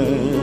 again.